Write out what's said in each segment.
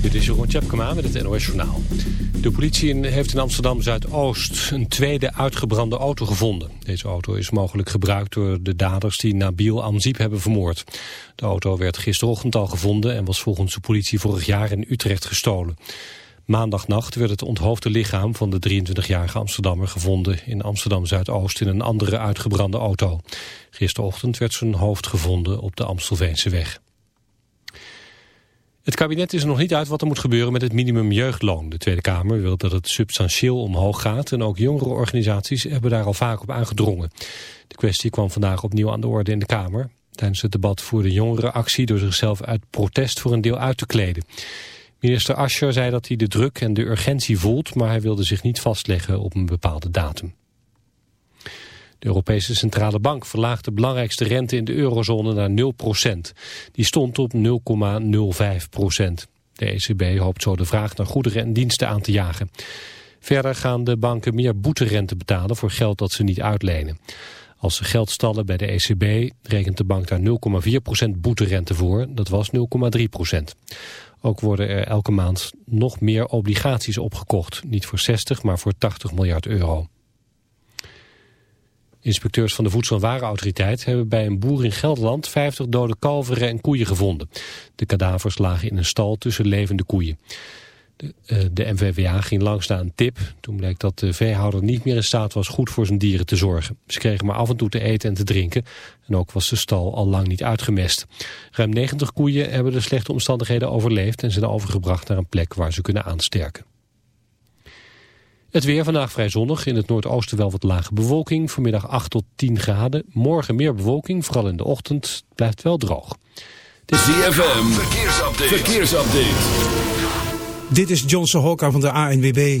Dit is Jeroen Tjepkema met het NOS Journaal. De politie heeft in Amsterdam-Zuidoost een tweede uitgebrande auto gevonden. Deze auto is mogelijk gebruikt door de daders die Nabil Amziep hebben vermoord. De auto werd gisterochtend al gevonden en was volgens de politie vorig jaar in Utrecht gestolen. Maandagnacht werd het onthoofde lichaam van de 23-jarige Amsterdammer gevonden in Amsterdam-Zuidoost in een andere uitgebrande auto. Gisterochtend werd zijn hoofd gevonden op de Amstelveense weg. Het kabinet is er nog niet uit wat er moet gebeuren met het minimum jeugdloon. De Tweede Kamer wil dat het substantieel omhoog gaat... en ook jongere organisaties hebben daar al vaak op aangedrongen. De kwestie kwam vandaag opnieuw aan de orde in de Kamer. Tijdens het debat voerde jongeren actie door zichzelf uit protest voor een deel uit te kleden. Minister Ascher zei dat hij de druk en de urgentie voelt... maar hij wilde zich niet vastleggen op een bepaalde datum. De Europese Centrale Bank verlaagt de belangrijkste rente in de eurozone naar 0%. Die stond op 0,05%. De ECB hoopt zo de vraag naar goederen en diensten aan te jagen. Verder gaan de banken meer boeterente betalen voor geld dat ze niet uitlenen. Als ze geld stallen bij de ECB rekent de bank daar 0,4% boeterente voor. Dat was 0,3%. Ook worden er elke maand nog meer obligaties opgekocht. Niet voor 60, maar voor 80 miljard euro. Inspecteurs van de Voedsel- en Warenautoriteit hebben bij een boer in Gelderland 50 dode kalveren en koeien gevonden. De kadavers lagen in een stal tussen levende koeien. De, uh, de ging langs naar een tip. Toen bleek dat de veehouder niet meer in staat was goed voor zijn dieren te zorgen. Ze kregen maar af en toe te eten en te drinken. En ook was de stal al lang niet uitgemest. Ruim 90 koeien hebben de slechte omstandigheden overleefd... en zijn overgebracht naar een plek waar ze kunnen aansterken. Het weer vandaag vrij zonnig. In het noordoosten wel wat lage bewolking. Vanmiddag 8 tot 10 graden. Morgen meer bewolking, vooral in de ochtend. blijft wel droog. Dit is ZFM, verkeersupdate. verkeersupdate. Dit is Johnson Hokka van de ANWB.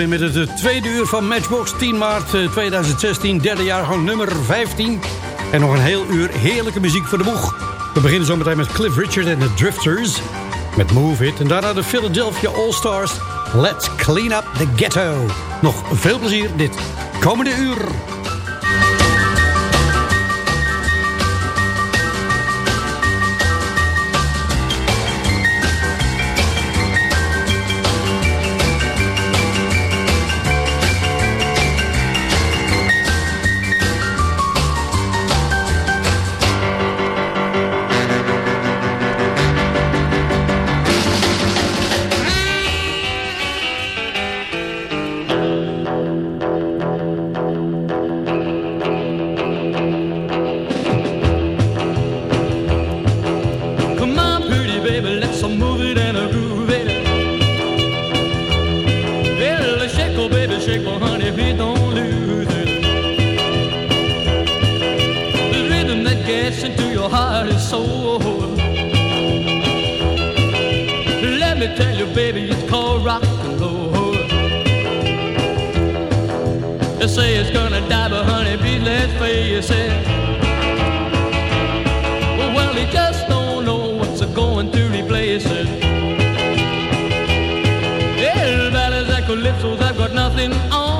alweer met het eh, tweede uur van Matchbox 10 maart 2016. Eh, derde jaargang nummer 15. En nog een heel uur heerlijke muziek voor de boeg. We beginnen zometeen met Cliff Richard en de Drifters. Met Move It. En daarna de Philadelphia All-Stars. Let's clean up the ghetto. Nog veel plezier dit komende uur. Listen to your heart and soul. Let me tell you, baby, it's called rock and roll. They say it's gonna die, but honey, be let's face it. Well, they just don't know what's going to replace it. Everybody's that calypso's, I've got nothing on.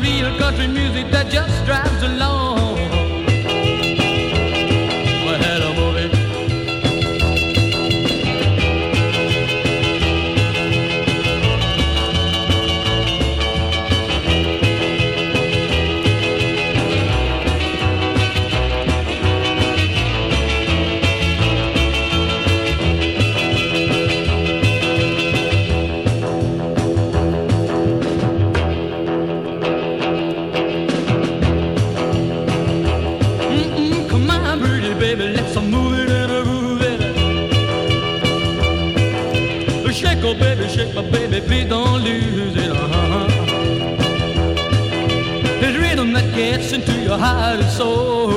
Real country music that just drives along. be don't lose it, It's rhythm that gets into your heart and soul.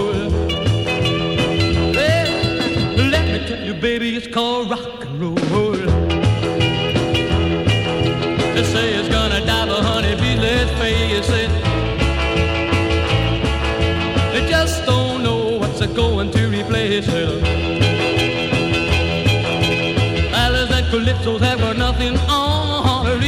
Well, let me tell you, baby, it's called rock and roll. They say it's gonna die, but honey, be let's face it. They just don't know what's going to replace it. calypsos have got nothing on.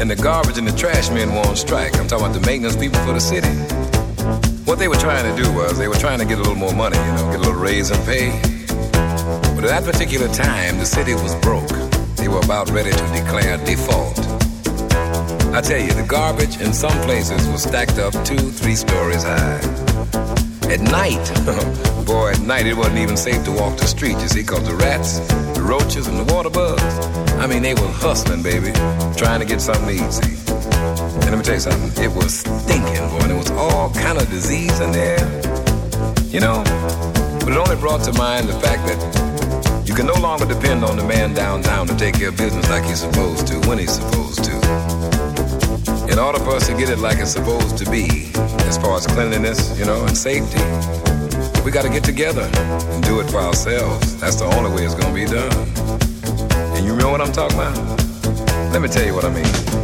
and the garbage and the trash men were on strike. I'm talking about the maintenance people for the city. What they were trying to do was they were trying to get a little more money, you know, get a little raise in pay. But at that particular time, the city was broke. They were about ready to declare default. I tell you, the garbage in some places was stacked up two, three stories high. At night, boy, at night it wasn't even safe to walk the street, you see, because the rats, the roaches, and the water bugs I mean, they were hustling, baby, trying to get something easy. And let me tell you something, it was stinking, boy, and it was all kind of disease in there. You know, but it only brought to mind the fact that you can no longer depend on the man downtown to take care of business like he's supposed to, when he's supposed to. In order for us to get it like it's supposed to be, as far as cleanliness, you know, and safety, we got to get together and do it for ourselves. That's the only way it's going to be done you know what I'm talking about? Let me tell you what I mean.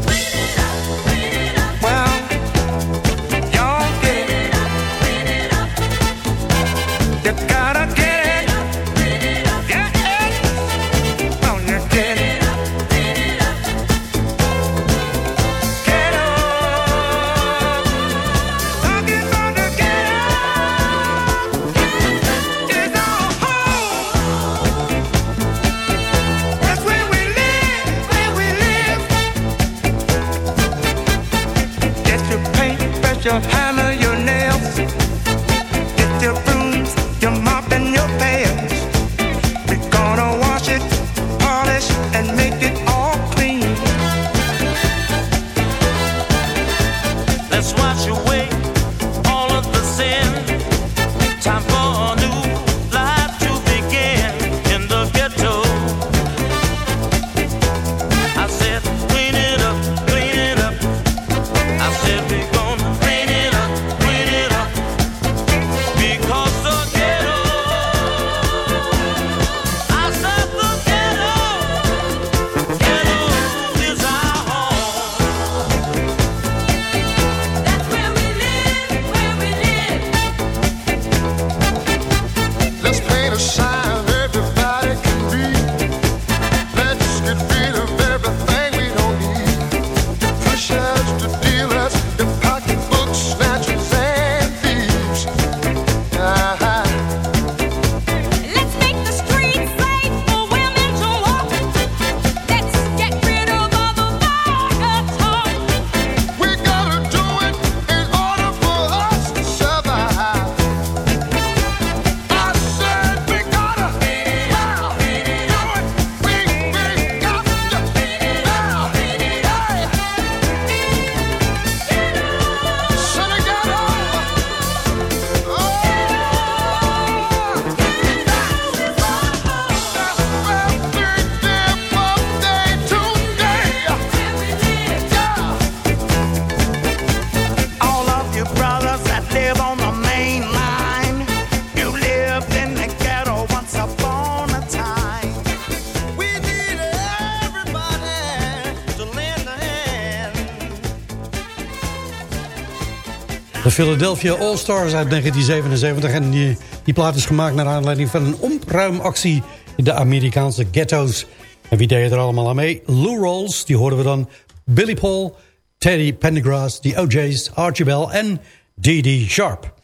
De Philadelphia All-Stars uit 1977. En die, die plaat is gemaakt naar aanleiding van een opruimactie in de Amerikaanse ghetto's. En wie deed er allemaal aan mee? Lou Rawls, die hoorden we dan. Billy Paul, Teddy Pendergrass, de OJ's, Archie Bell en D.D. Sharp.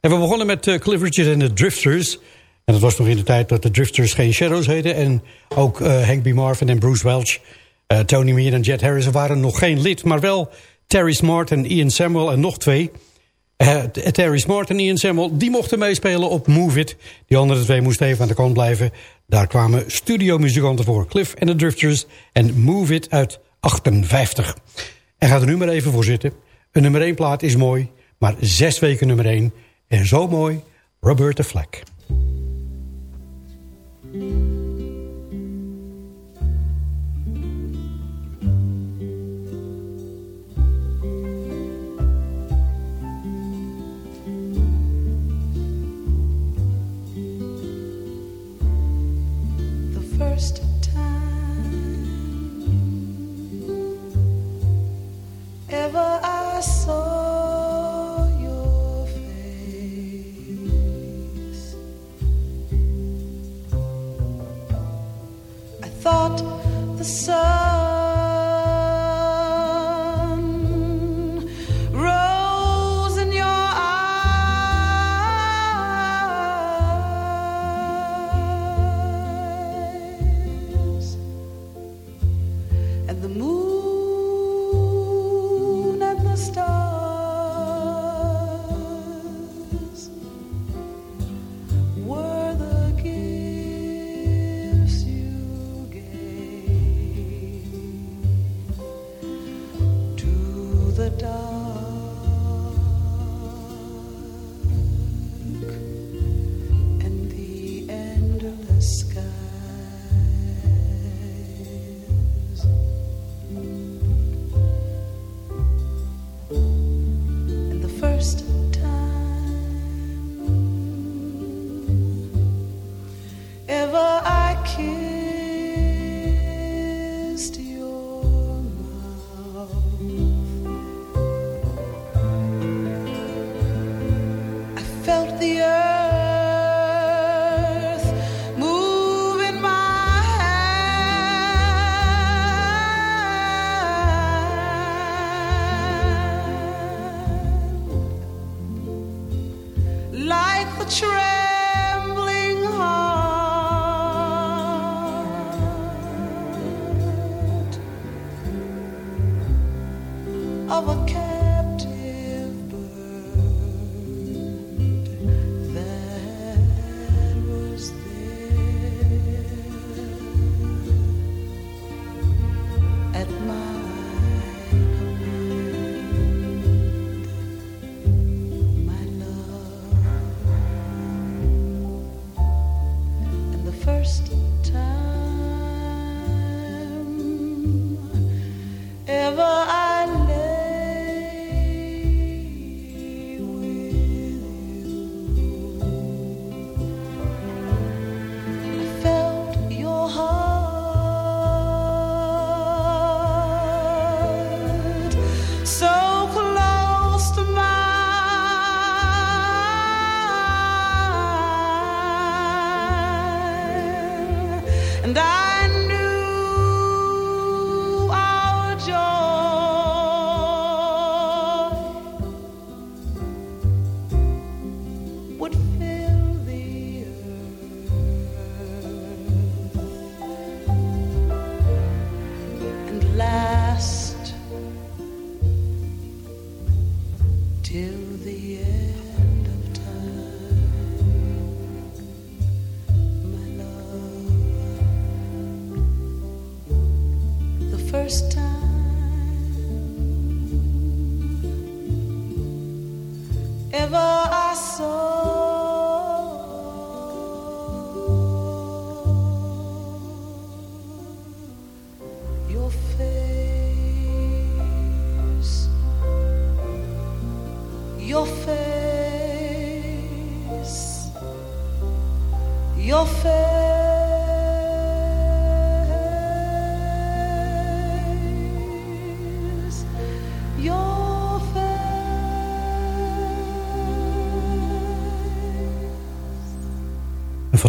En we begonnen met uh, eh, Cliff en de Drifters. En dat was nog in de tijd dat de Drifters geen Shadows heten. En ook uh, Hank B. Marvin en Bruce Welch, eh, Tony Meer en Jet Harris waren nog geen lid. Maar wel Terry Smart en Ian Samuel en nog twee. Eh, Terry en Ian Samuel, die mochten meespelen op Move It. Die andere twee moesten even aan de kant blijven. Daar kwamen studiomuzikanten voor. Cliff en The Drifters en Move It uit 58. En gaat er nu maar even voor zitten. Een nummer 1 plaat is mooi, maar zes weken nummer 1. En zo mooi, Roberta Flack. the sun.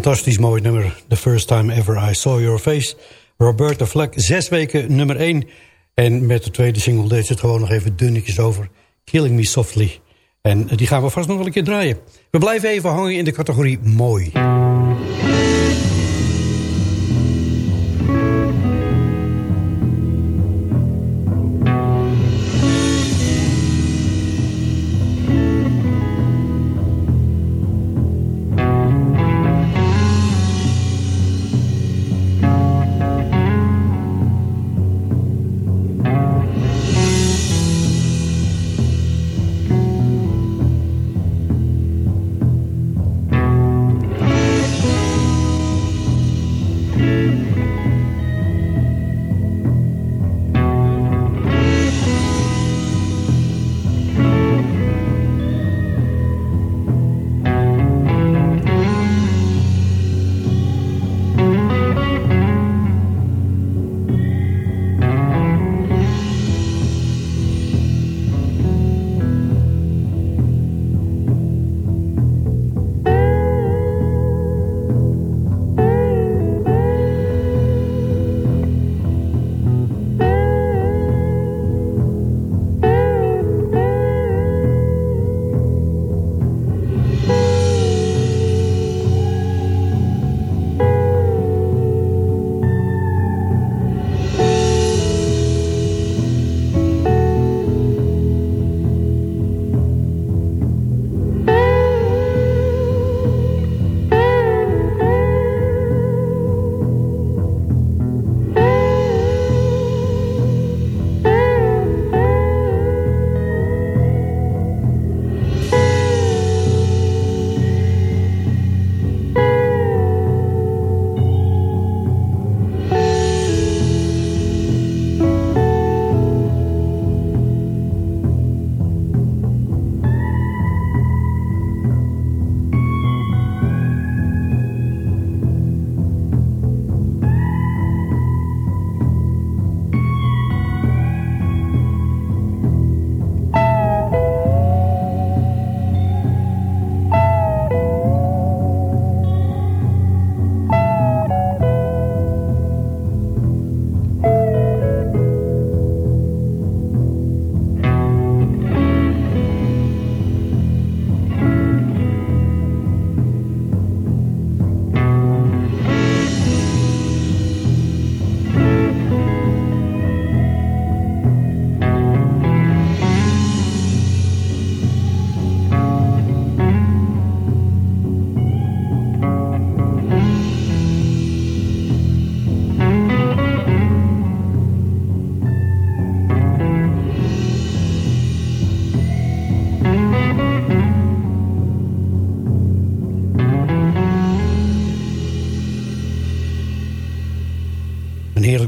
fantastisch mooi nummer. The First Time Ever I Saw Your Face. Roberta Fleck, zes weken nummer één. En met de tweede single deed ze het gewoon nog even dunnetjes over. Killing Me Softly. En eh, die gaan we vast nog wel een keer draaien. We blijven even hangen in de categorie mooi.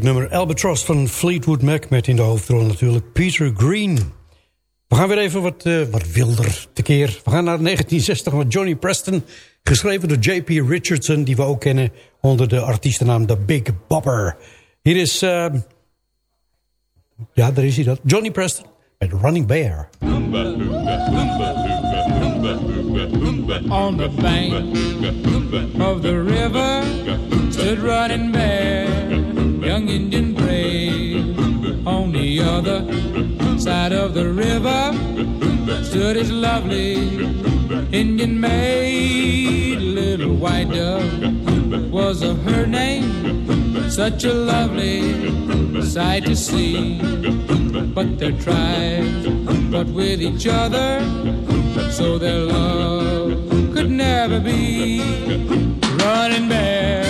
nummer Albatross van Fleetwood Mac... met in de hoofdrol natuurlijk Peter Green. We gaan weer even wat, uh, wat wilder tekeer. We gaan naar 1960 met Johnny Preston... geschreven door J.P. Richardson, die we ook kennen... onder de artiestennaam The Big Bopper. Hier is... Ehm, ja, daar is hij dat. Johnny Preston met Running Bear. On the bank of the river stood Running bare young Indian brave. On the other side of the river stood his lovely Indian maid. Little White Dove was her name. Such a lovely sight to see. But they're tried, but with each other, so their love could never be. Running bare,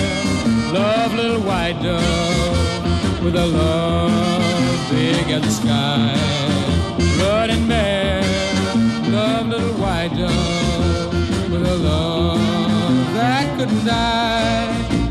love little white dove, with a love big as the sky. Running bare, love little white dove, with a love that couldn't die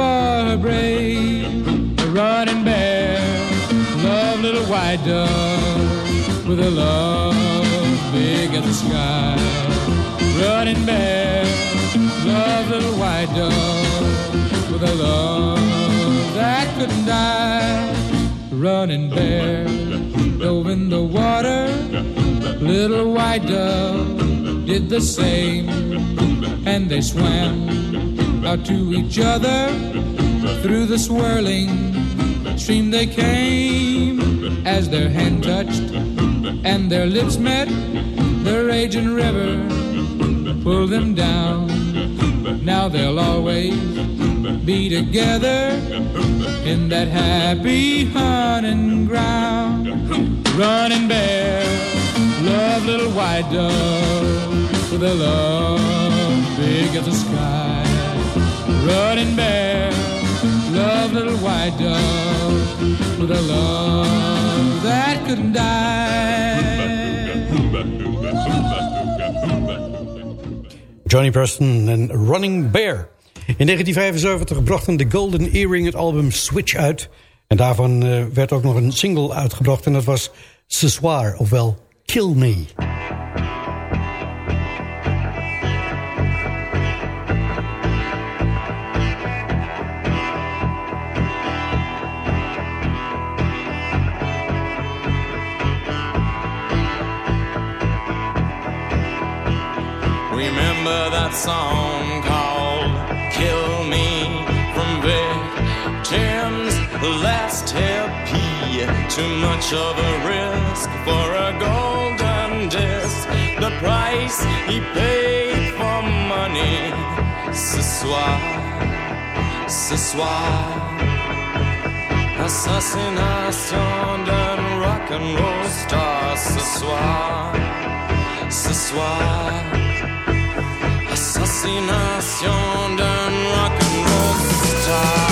for her brave running bear. Love little white dove with a love big as the sky. Running bear, love little white dove with a love that couldn't die. Running bear, dove in the water. Little white dove did the same, and they swam out to each other through the swirling stream they came as their hand touched and their lips met the raging river pulled them down now they'll always be together in that happy hunting ground running bear love little white dove with a love big as the sky running Bear, Love little white dove with a love that couldn't die. Johnny Preston en Running Bear. In 1975 brachten de Golden Earring het album Switch uit. En daarvan eh, werd ook nog een single uitgebracht. En dat was Ce Soir, ofwel Kill Me. that song called Kill Me from Victims Last Hippie. Too much of a risk for a golden disc. The price he paid for money. Ce soir, ce soir. Assassination d'un rock and roll star ce soir, ce soir. L'assassination d'un roll star.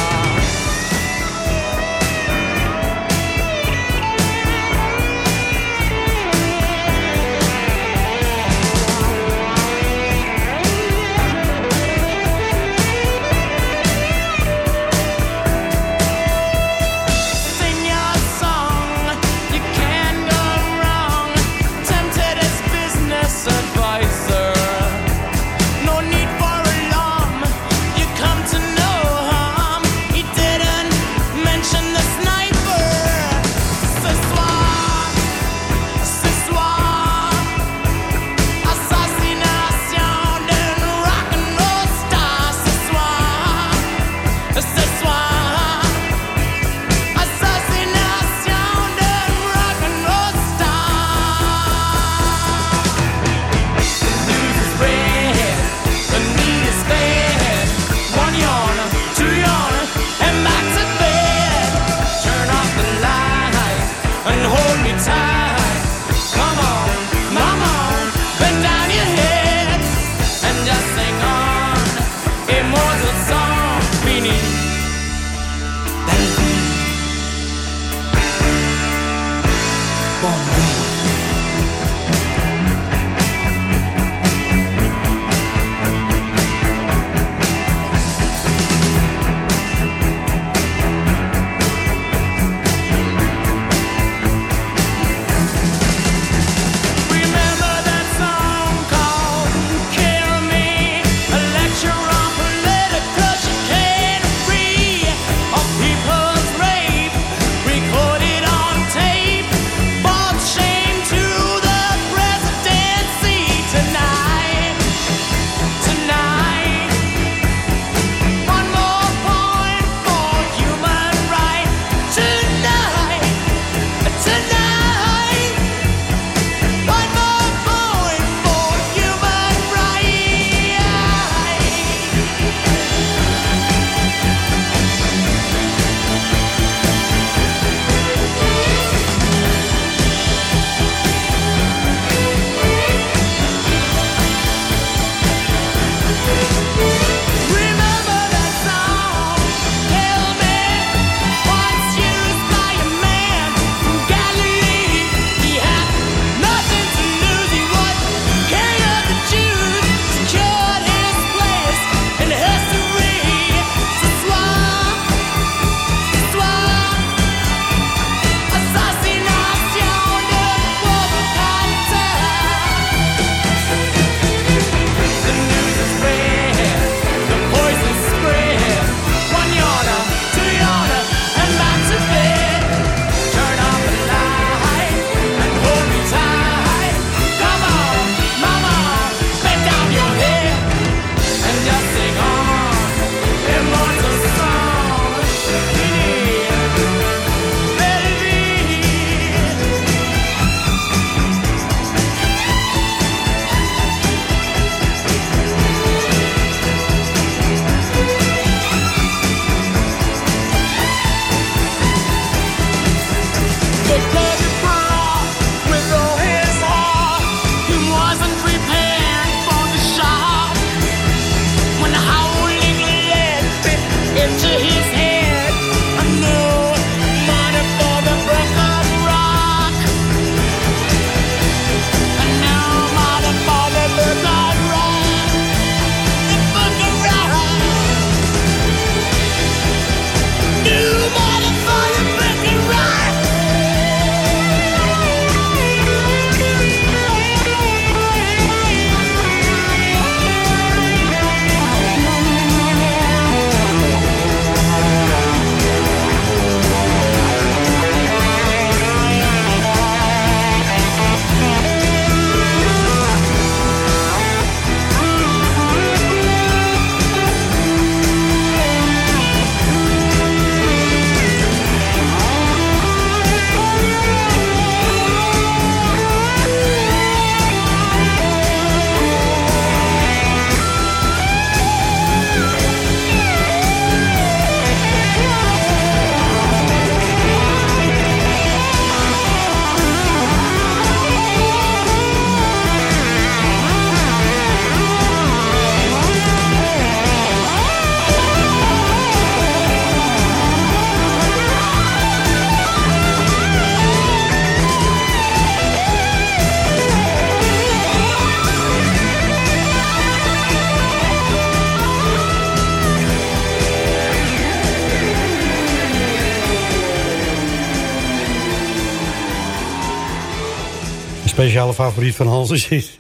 speciale favoriet van Hans is.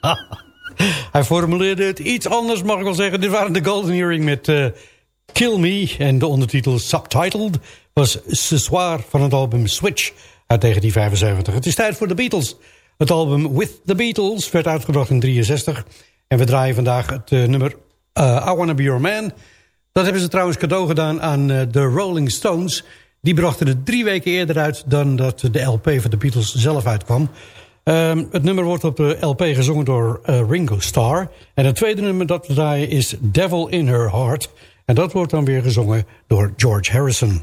Hij formuleerde het iets anders, mag ik wel zeggen. Dit waren de Golden Earring met eh, Kill Me. En de ondertitel Subtitled was Ce Soir van het album Switch uit 1975. Het is tijd voor de Beatles. Het album With the Beatles werd uitgebracht in 63. En we draaien vandaag het eh, nummer eh, I Wanna Be Your Man. Dat hebben ze trouwens cadeau gedaan aan de Rolling Stones... Die brachten het drie weken eerder uit dan dat de LP van de Beatles zelf uitkwam. Ehm, het nummer wordt op de eh, LP gezongen door eh, Ringo Starr. En het tweede nummer dat we draaien is Devil in Her Heart. En dat wordt dan weer gezongen door George Harrison.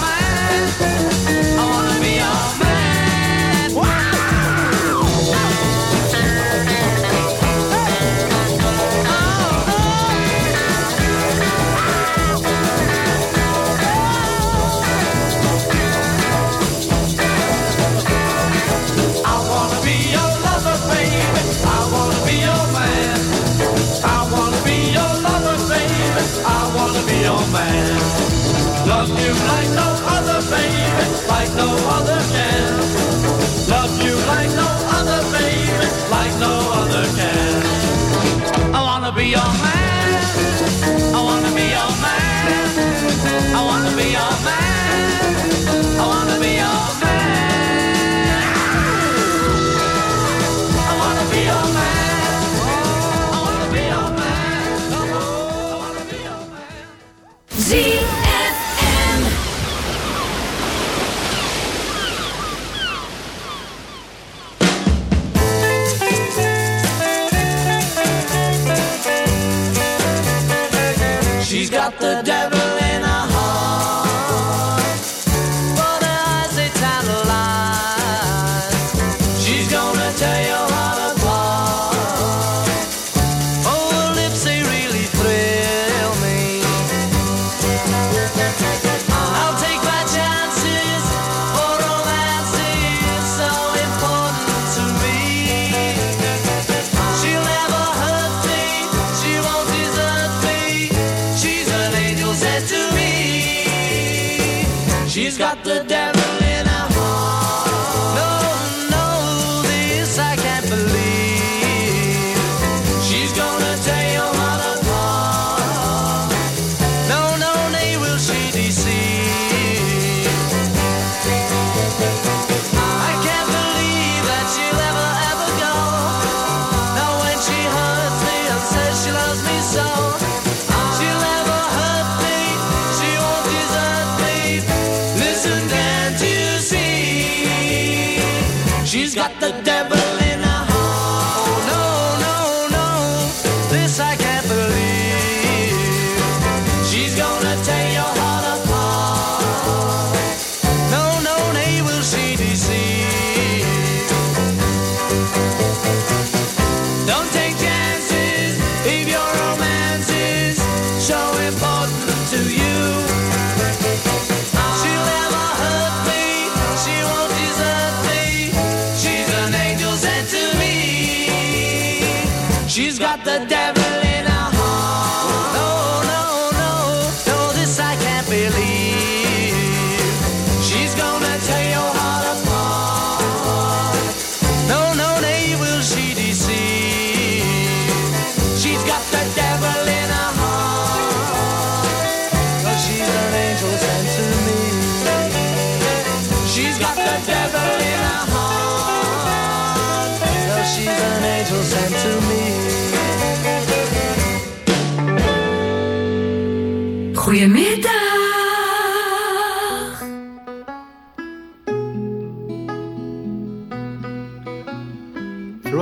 Love you like no other, baby, like no other can. Love you like no other, baby, like no other can. I wanna be your man. I wanna be your man. I wanna be your man. the day.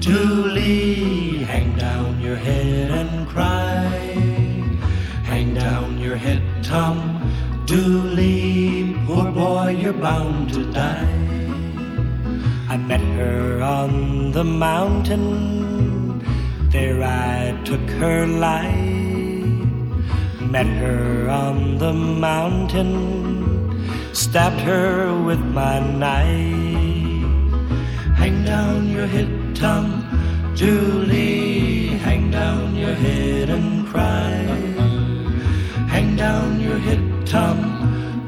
Julie, hang down your head and cry. Hang down your head, Tom. Julie, poor boy, you're bound to die. I met her on the mountain. There I took her life. Met her on the mountain. Stabbed her with my knife. Hang down your head, tongue. Julie, hang down your head and cry. Hang down your head, Tom.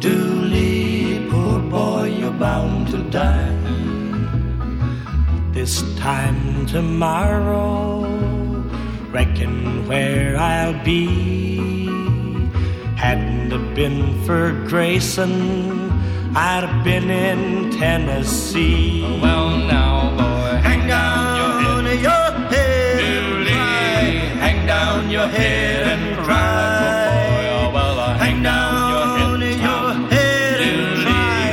Julie, poor boy, you're bound to die. This time tomorrow, reckon where I'll be. Hadn't it been for Grayson, I'd have been in Tennessee. Well, now. head and cry. Oh boy, well, hang down your head and cry.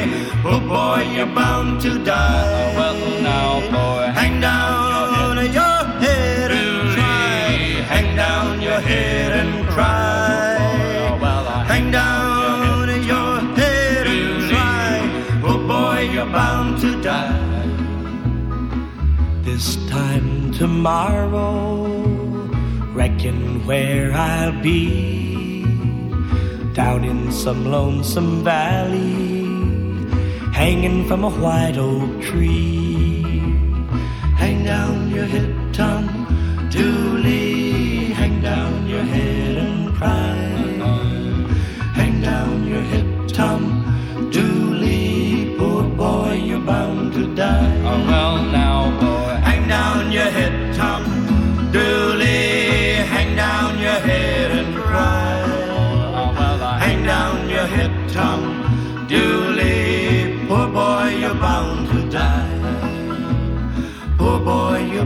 Oh boy, you're bound to oh, die. Well, now, boy, hang down your head and cry. Hang down your head and cry. Hang down your head and cry. Oh boy, you're bound to die. This time tomorrow reckon where I'll be. Down in some lonesome valley, hanging from a white oak tree. Hang down your head, Tom Dooley. Hang down your head and cry. Hang down your head, Tom Dooley. Poor boy, you're bound to die. Oh, well, now, boy. Hang down your head.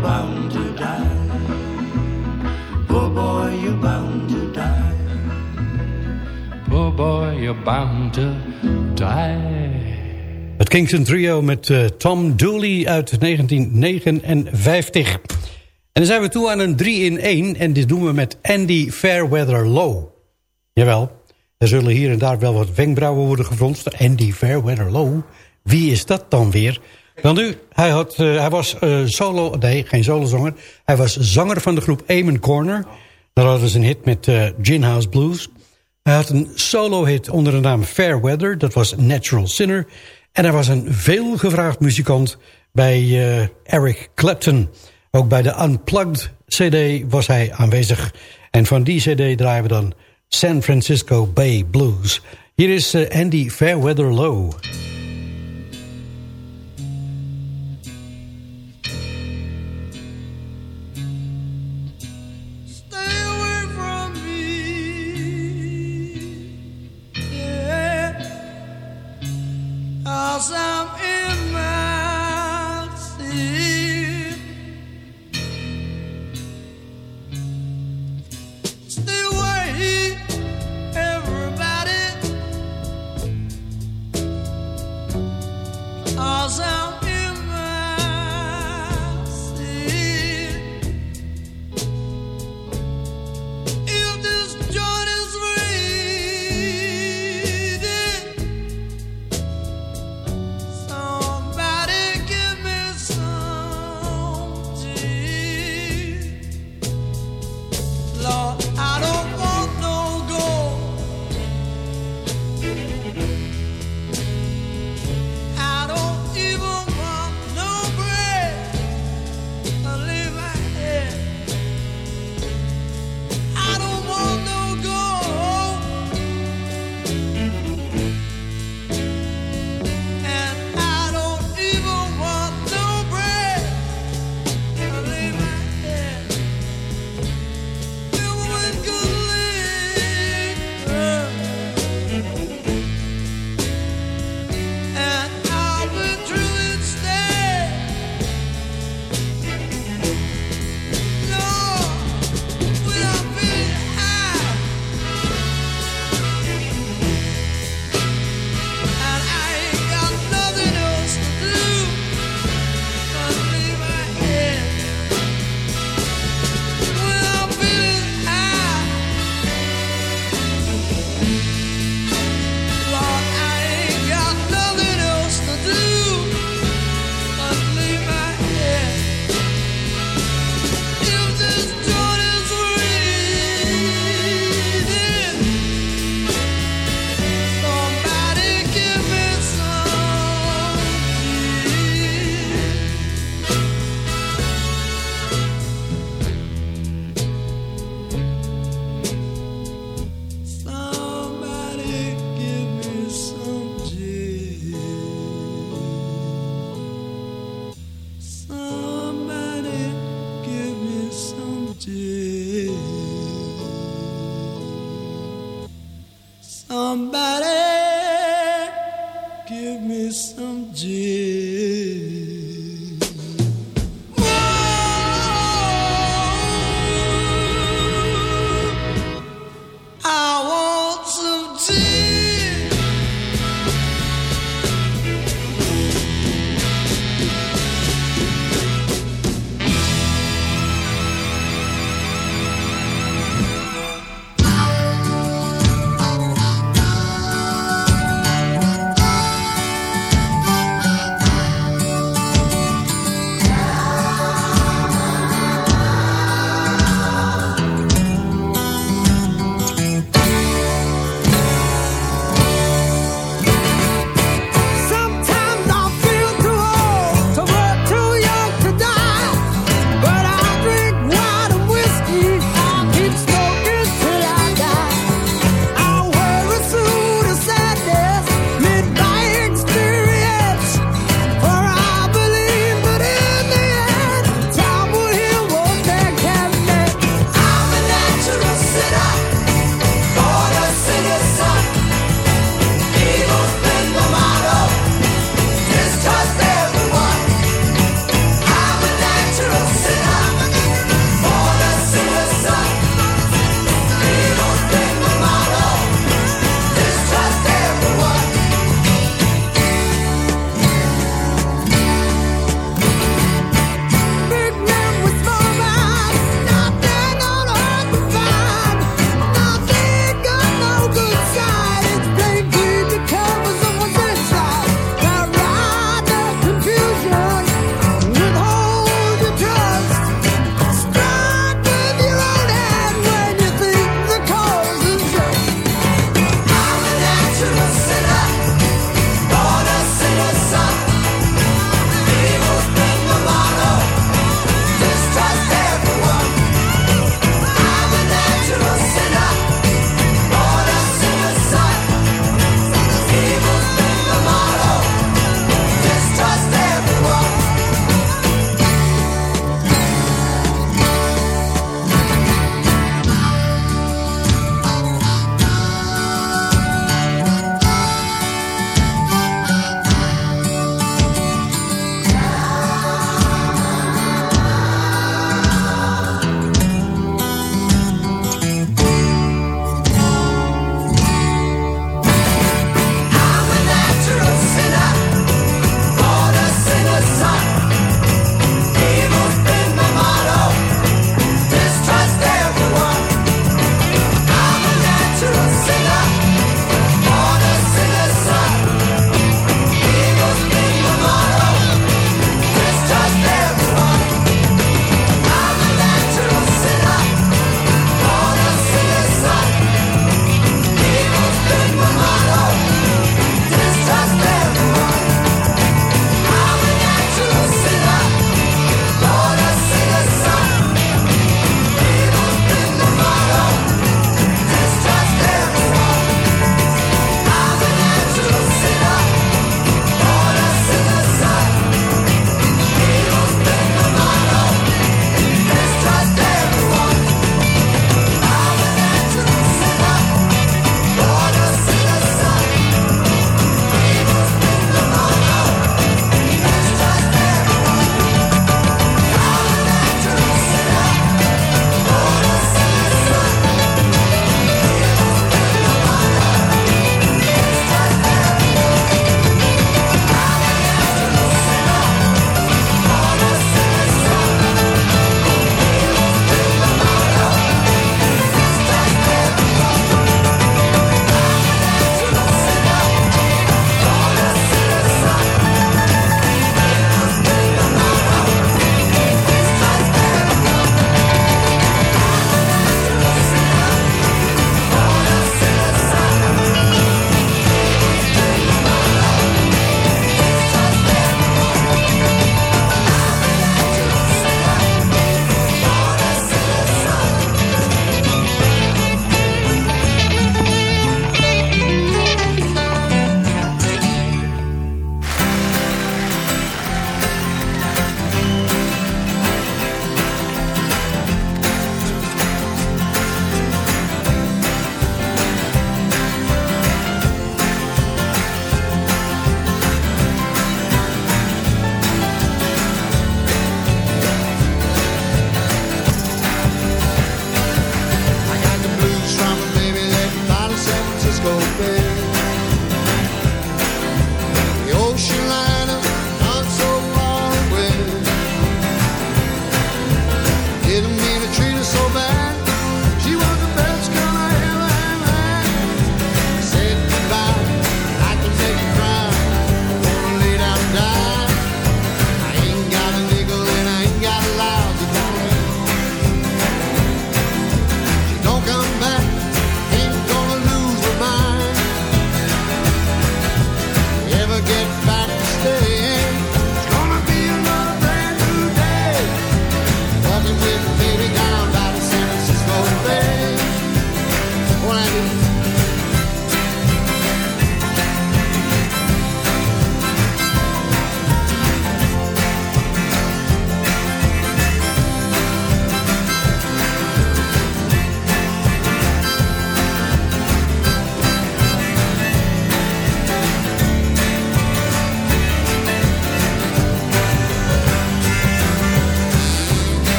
bound to die. boy, you're bound to die. boy, bound to die. Het Kingston Trio met eh, Tom Dooley uit 1959. En dan zijn we toe aan een 3 in 1. En dit doen we met Andy Fairweather Low. Jawel, er zullen hier en daar wel wat wenkbrauwen worden gefronst. Andy Fairweather Low, wie is dat dan weer? Wel nu, hij, had, eh, hij was eh, solo, nee, geen solozanger. Hij was zanger van de groep Eamon Corner. Daar hadden ze een hit met eh, Gin House Blues. Hij had een solo-hit onder de naam Fair Weather. Dat was Natural Sinner. En hij was een veelgevraagd muzikant bij Eric Clapton. Ook bij de Unplugged CD was hij aanwezig. En van die CD draaien we dan San Francisco Bay Blues. Hier is Andy Fairweather Low. cause I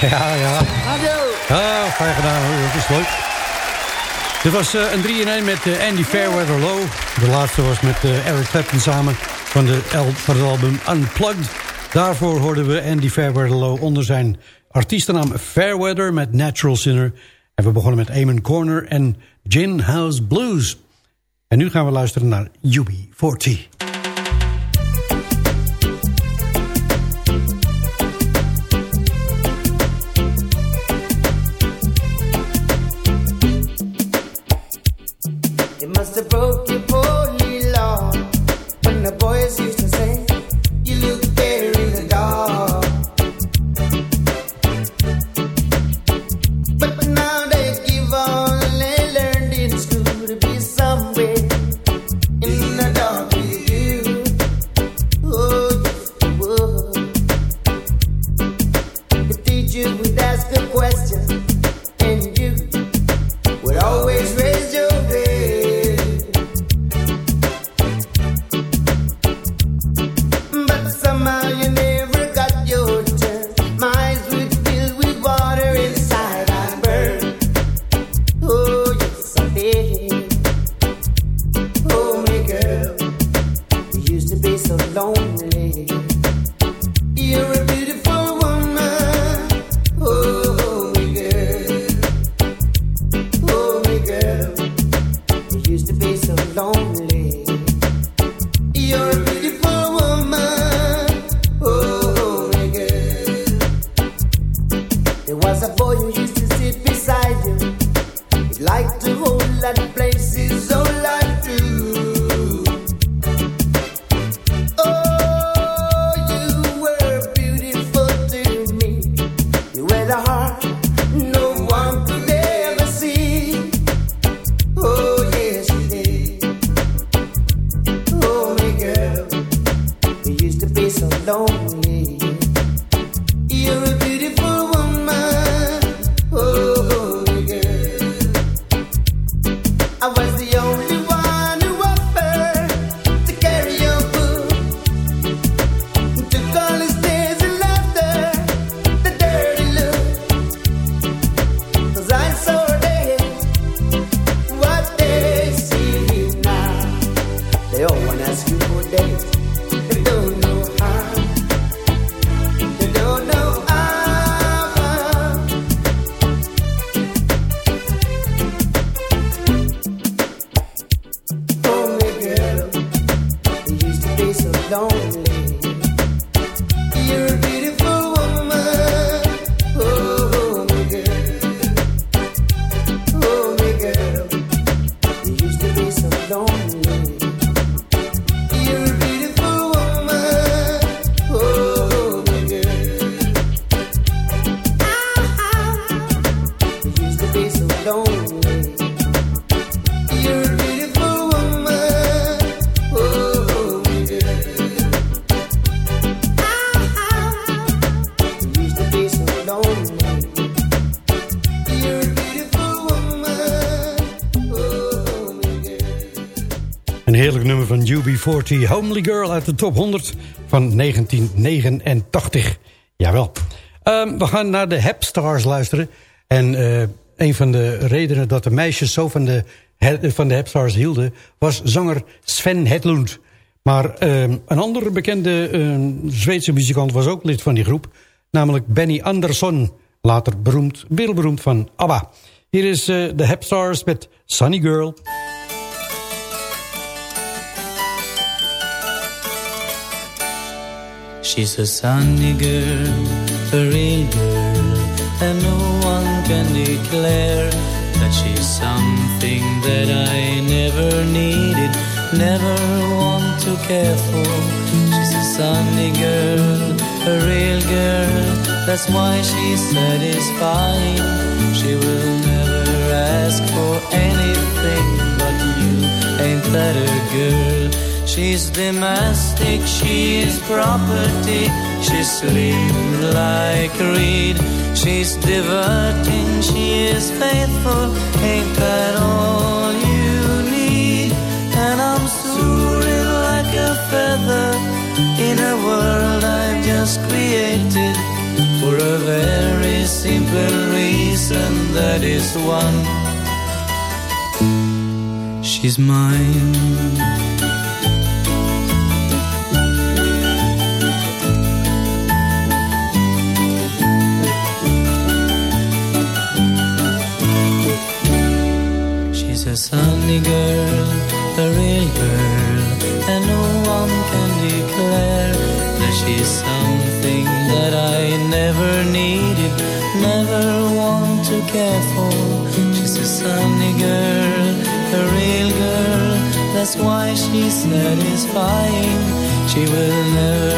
Ja, ja. Hallo. Ah, ja, fijn gedaan dat is leuk. Dit was eh, een 3-in-1 met eh, Andy Fairweather Low. De laatste was met eh, Eric Clapton samen van, de het album Unplugged. Daarvoor hoorden we Andy Fairweather Low onder zijn artiestennaam Fairweather met Natural Sinner. En we begonnen met Eamon Corner en Gin House Blues. En nu gaan we luisteren naar UB40. that place is over. van UB40. Homely Girl uit de top 100 van 1989. Jawel. Um, we gaan naar de Hapstars luisteren. En eh, een van de redenen dat de meisjes zo van de, van de Hapstars hielden... was zanger Sven Hedlund. Maar ehm, een andere bekende um, Zweedse muzikant was ook lid van die groep. Namelijk Benny Andersson. Later beroemd, wereldberoemd van ABBA. Hier is eh, de Hapstars met Sunny Girl... She's a sunny girl, a real girl, and no one can declare that she's something that I never needed, never want to care for. She's a sunny girl, a real girl, that's why she's satisfying. She will never ask for anything but you, ain't that a girl? She's domestic, she's property, she sleeps like a reed. She's diverting, she is faithful, ain't that all you need? And I'm soaring like a feather in a world I've just created for a very simple reason that is one. She's mine. sunny girl, a real girl, and no one can declare that she's something that I never needed, never want to care for. She's a sunny girl, a real girl, that's why she's satisfying. She will never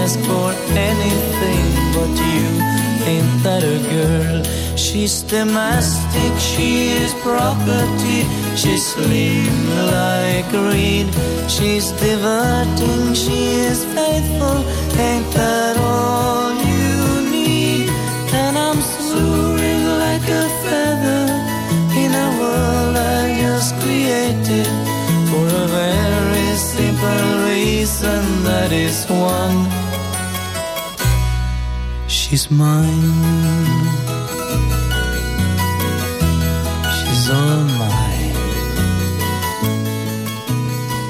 ask for anything but you. Ain't that a girl? She's domestic, she is property. She's slim like reed. She's diverting, she is faithful. Ain't that all you need? And I'm soaring like a feather in a world I just created for a very simple reason that is one. She's mine.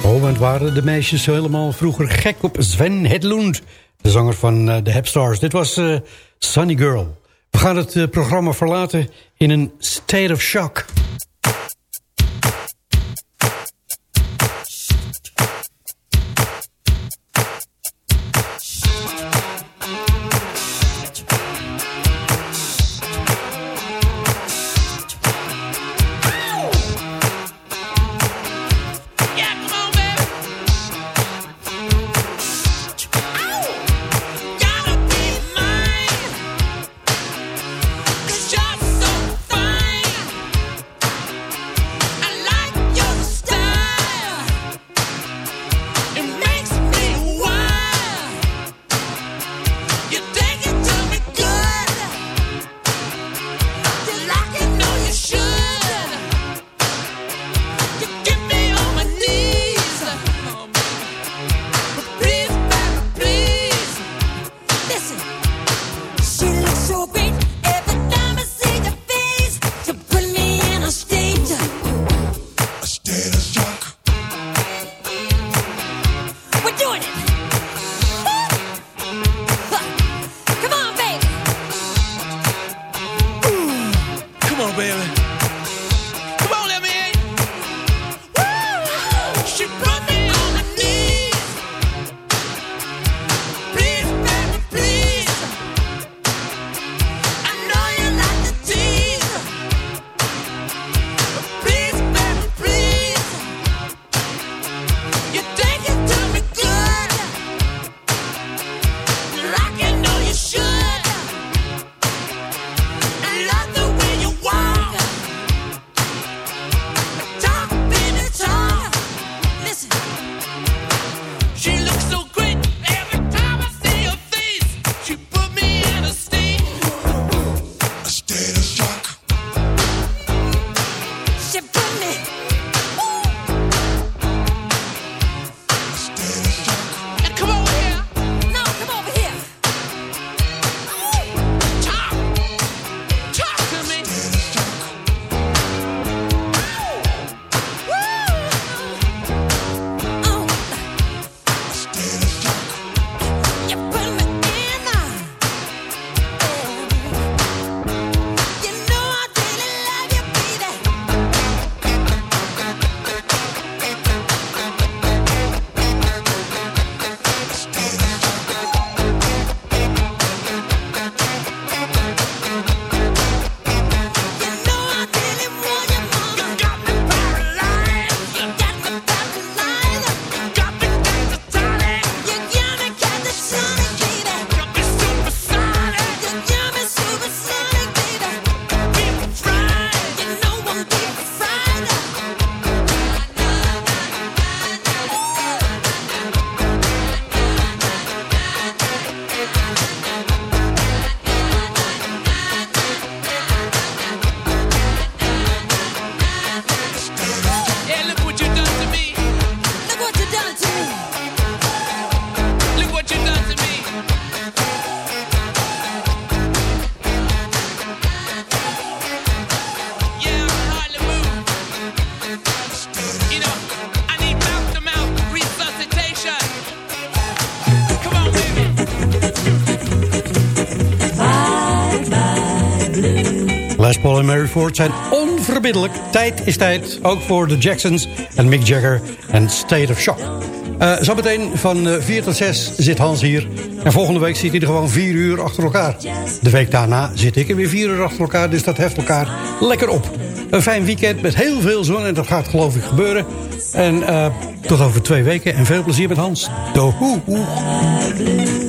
Oh, want waren de meisjes helemaal vroeger gek op Sven Hedlund, de zanger van The eh, Hep Hepstars. Dit was uh, Sunny Girl. We gaan het eh, programma verlaten in een state of shock. zijn onverbiddelijk. Tijd is tijd, ook voor de Jacksons en Mick Jagger en State of Shock. Uh, Zometeen van 4 eh, tot 6 zit Hans hier. En volgende week zit hij er gewoon 4 uur achter elkaar. De week daarna zit ik er weer 4 uur achter elkaar, dus dat heft elkaar lekker op. Een fijn weekend met heel veel zon en dat gaat geloof ik gebeuren. En uh, tot over twee weken en veel plezier met Hans. Doei.